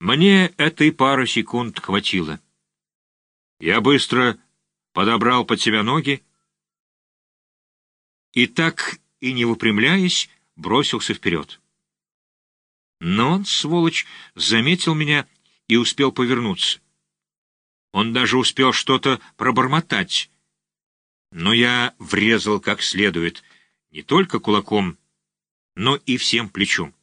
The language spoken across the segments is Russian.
Мне этой пары секунд хватило. Я быстро подобрал под себя ноги и так и не выпрямляясь, бросился вперед. Но он, сволочь, заметил меня и успел повернуться. Он даже успел что-то пробормотать. Но я врезал как следует, не только кулаком, но и всем плечом.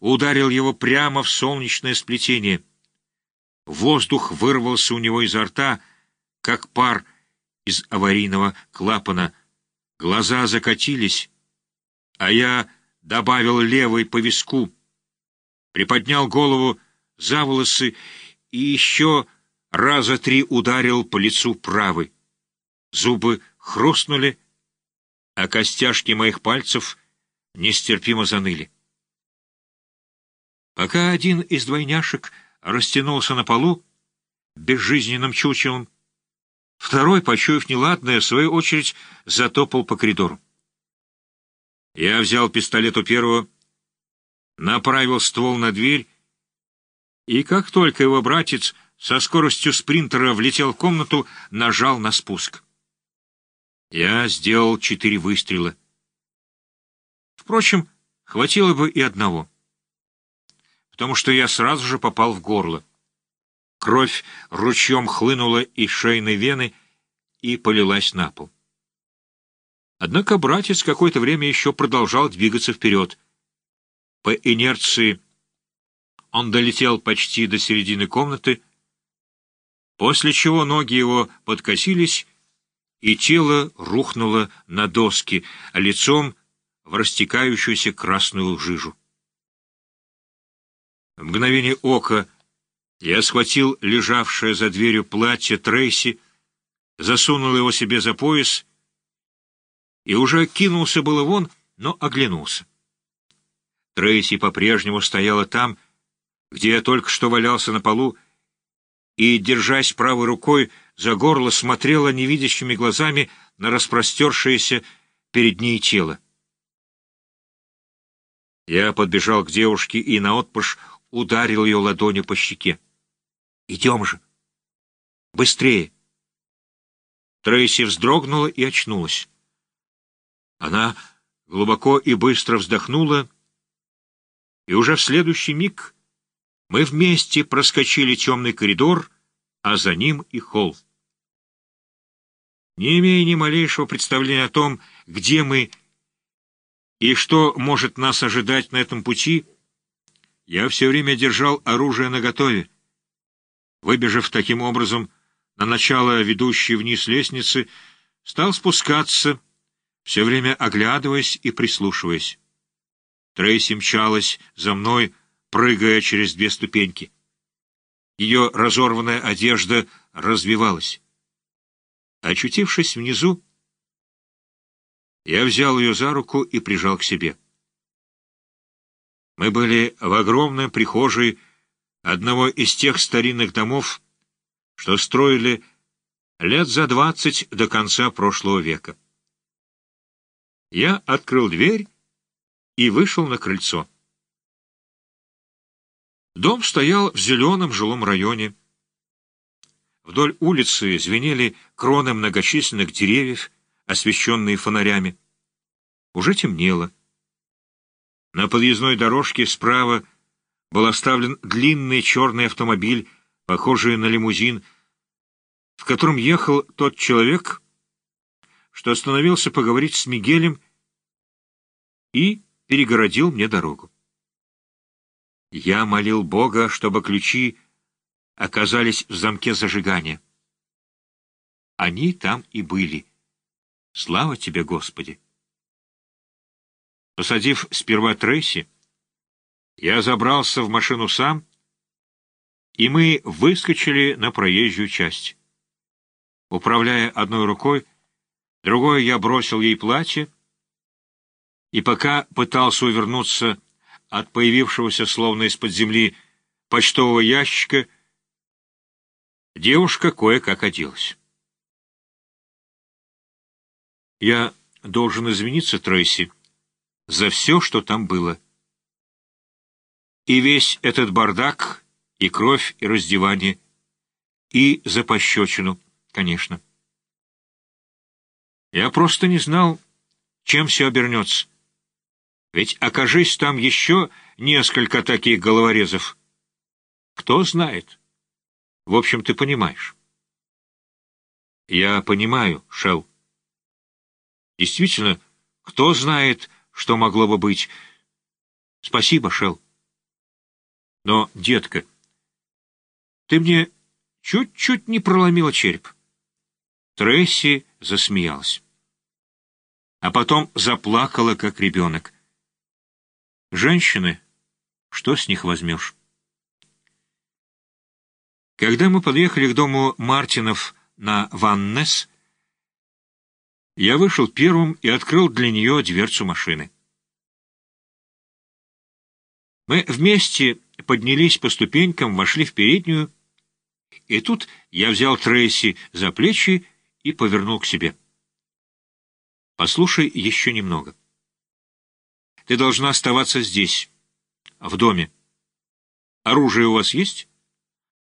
Ударил его прямо в солнечное сплетение. Воздух вырвался у него изо рта, как пар из аварийного клапана. Глаза закатились, а я добавил левой по виску, приподнял голову за волосы и еще раза три ударил по лицу правой. Зубы хрустнули, а костяшки моих пальцев нестерпимо заныли. Пока один из двойняшек растянулся на полу, безжизненным чучелом, второй, почуяв неладное, в свою очередь затопал по коридору. Я взял пистолет у первого, направил ствол на дверь, и как только его братец со скоростью спринтера влетел в комнату, нажал на спуск. Я сделал четыре выстрела. Впрочем, хватило бы и одного, потому что я сразу же попал в горло. Кровь ручьем хлынула из шейной вены и полилась на пол. Однако братец какое-то время еще продолжал двигаться вперед. По инерции он долетел почти до середины комнаты, после чего ноги его подкосились, и тело рухнуло на доски, лицом в растекающуюся красную жижу. В мгновение ока я схватил лежавшее за дверью платье Трейси, засунул его себе за пояс и уже кинулся было вон, но оглянулся. Трейси по-прежнему стояла там, где я только что валялся на полу, и, держась правой рукой за горло, смотрела невидящими глазами на распростершееся перед ней тело. Я подбежал к девушке и наотпашь ударил ее ладонью по щеке. «Идем же! Быстрее!» Трейси вздрогнула и очнулась. Она глубоко и быстро вздохнула, и уже в следующий миг мы вместе проскочили темный коридор, а за ним и холл. Не имея ни малейшего представления о том, где мы и что может нас ожидать на этом пути, я все время держал оружие наготове. Выбежав таким образом на начало ведущей вниз лестницы, стал спускаться, все время оглядываясь и прислушиваясь. Трейси мчалась за мной, прыгая через две ступеньки. Ее разорванная одежда развивалась. Очутившись внизу, я взял ее за руку и прижал к себе. Мы были в огромной прихожей одного из тех старинных домов, что строили лет за двадцать до конца прошлого века. Я открыл дверь и вышел на крыльцо. Дом стоял в зеленом жилом районе. Вдоль улицы звенели кроны многочисленных деревьев, освещенные фонарями. Уже темнело. На подъездной дорожке справа был оставлен длинный черный автомобиль, похожий на лимузин, в котором ехал тот человек, что остановился поговорить с Мигелем и перегородил мне дорогу. Я молил Бога, чтобы ключи оказались в замке зажигания. Они там и были. Слава тебе, Господи! Посадив сперва Трейси, я забрался в машину сам, и мы выскочили на проезжую часть. Управляя одной рукой, другой я бросил ей платье, и пока пытался увернуться от появившегося словно из-под земли почтового ящика, девушка кое-как оделась. Я должен извиниться, Трейси, за все, что там было. И весь этот бардак И кровь, и раздевание, и за пощечину, конечно. Я просто не знал, чем все обернется. Ведь окажись там еще несколько таких головорезов. Кто знает. В общем, ты понимаешь. Я понимаю, Шел. Действительно, кто знает, что могло бы быть. Спасибо, Шел. Но, детка, ты мне чуть-чуть не проломила череп. Тресси засмеялась. А потом заплакала, как ребенок. Женщины, что с них возьмешь? Когда мы подъехали к дому Мартинов на Ваннес, я вышел первым и открыл для нее дверцу машины. Мы вместе поднялись по ступенькам, вошли в переднюю, и тут я взял Трейси за плечи и повернул к себе. «Послушай еще немного. Ты должна оставаться здесь, в доме. Оружие у вас есть?»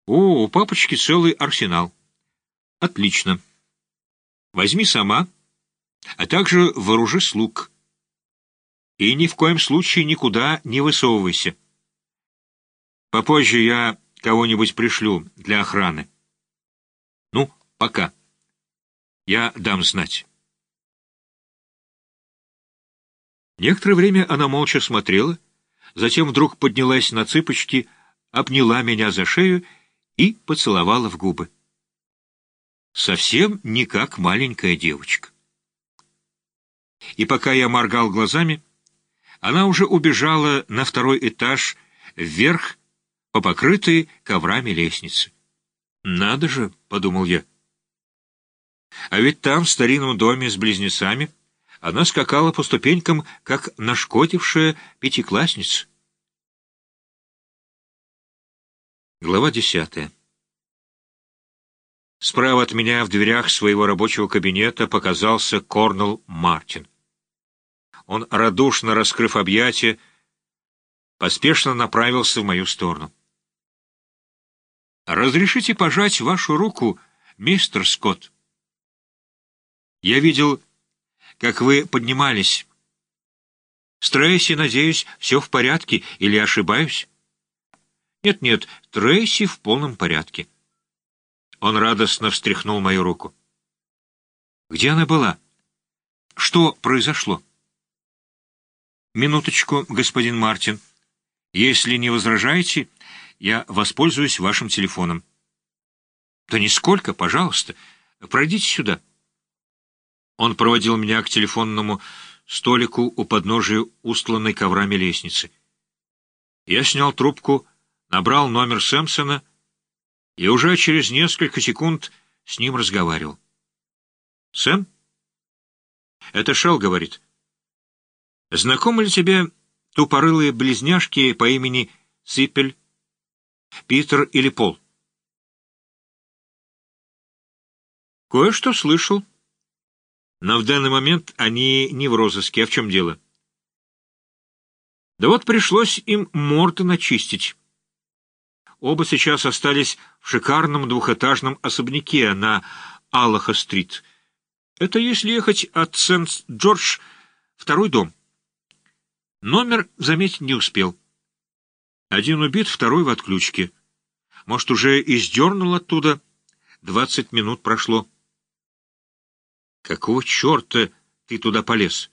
«О, у папочки целый арсенал». «Отлично. Возьми сама, а также вооружи слуг. И ни в коем случае никуда не высовывайся. Попозже я кого-нибудь пришлю для охраны. Ну, пока. Я дам знать». Некоторое время она молча смотрела, затем вдруг поднялась на цыпочки, обняла меня за шею и поцеловала в губы. Совсем не как маленькая девочка. И пока я моргал глазами, она уже убежала на второй этаж, вверх, по покрытой коврами лестнице. «Надо же», — подумал я. А ведь там, в старинном доме с близнецами, она скакала по ступенькам, как нашкодившая пятиклассница. Глава десятая. Справа от меня в дверях своего рабочего кабинета показался Корнел Мартин. Он, радушно раскрыв объятия, поспешно направился в мою сторону. «Разрешите пожать вашу руку, мистер Скотт?» «Я видел, как вы поднимались. С Трейси, надеюсь, все в порядке или ошибаюсь?» «Нет-нет, Трейси в полном порядке». Он радостно встряхнул мою руку. «Где она была? Что произошло?» «Минуточку, господин Мартин. Если не возражаете, я воспользуюсь вашим телефоном». «Да нисколько, пожалуйста. Пройдите сюда». Он проводил меня к телефонному столику у подножия устланной коврами лестницы. Я снял трубку набрал номер Сэмпсона и уже через несколько секунд с ним разговаривал. «Сэм?» «Это Шелл говорит. Знакомы ли тебе тупорылые близняшки по имени Сипель, Питер или Пол?» «Кое-что слышал. Но в данный момент они не в розыске. А в чем дело?» «Да вот пришлось им морды начистить». Оба сейчас остались в шикарном двухэтажном особняке на Аллаха-стрит. Это если ехать от Сент-Джордж, второй дом. Номер заметить не успел. Один убит, второй в отключке. Может, уже и сдернул оттуда. Двадцать минут прошло. Какого черта ты туда полез?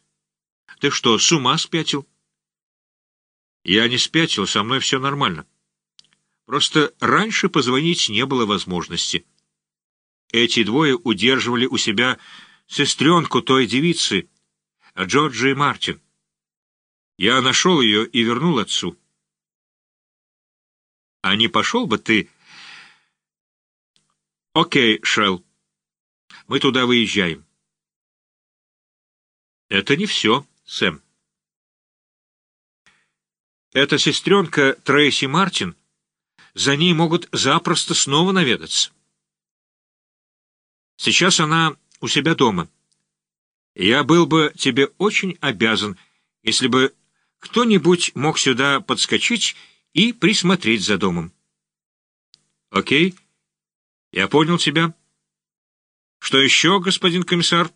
Ты что, с ума спятил? Я не спятил, со мной все нормально. Просто раньше позвонить не было возможности. Эти двое удерживали у себя сестренку той девицы, Джорджи Мартин. Я нашел ее и вернул отцу. А не пошел бы ты... Окей, Шелл, мы туда выезжаем. Это не все, Сэм. Эта сестренка Трейси Мартин — за ней могут запросто снова наведаться. Сейчас она у себя дома. Я был бы тебе очень обязан, если бы кто-нибудь мог сюда подскочить и присмотреть за домом. Окей? Я понял тебя. Что еще, господин комиссар?